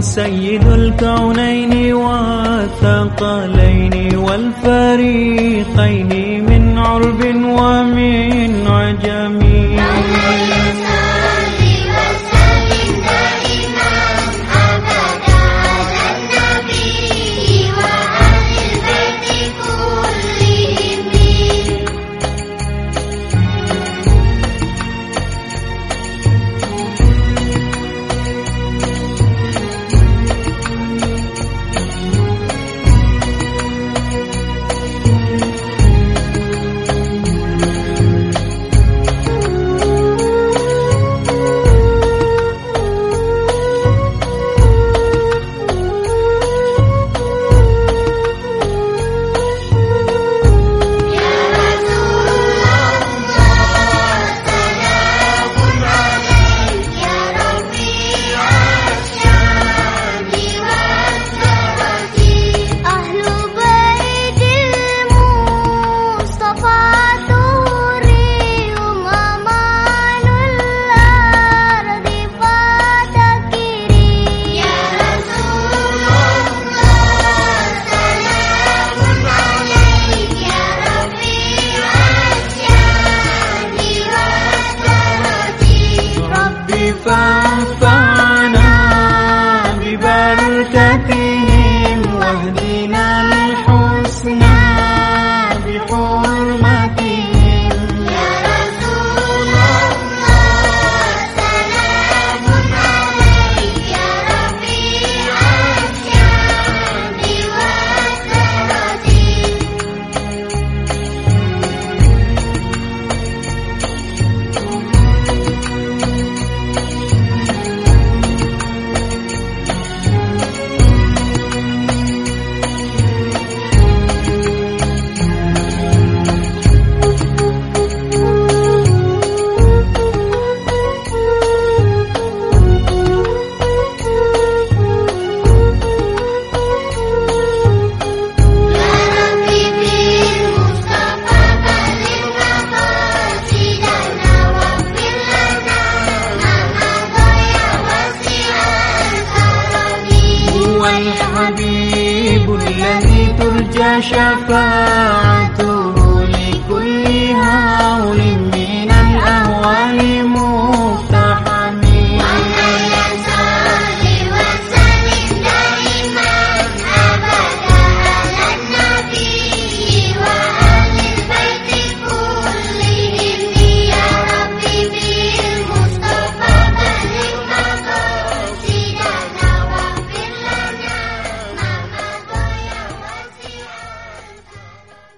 سيد الكونين والثقلين والفريقين من عرب ومن ببركتهم الذي ترجى شفاعته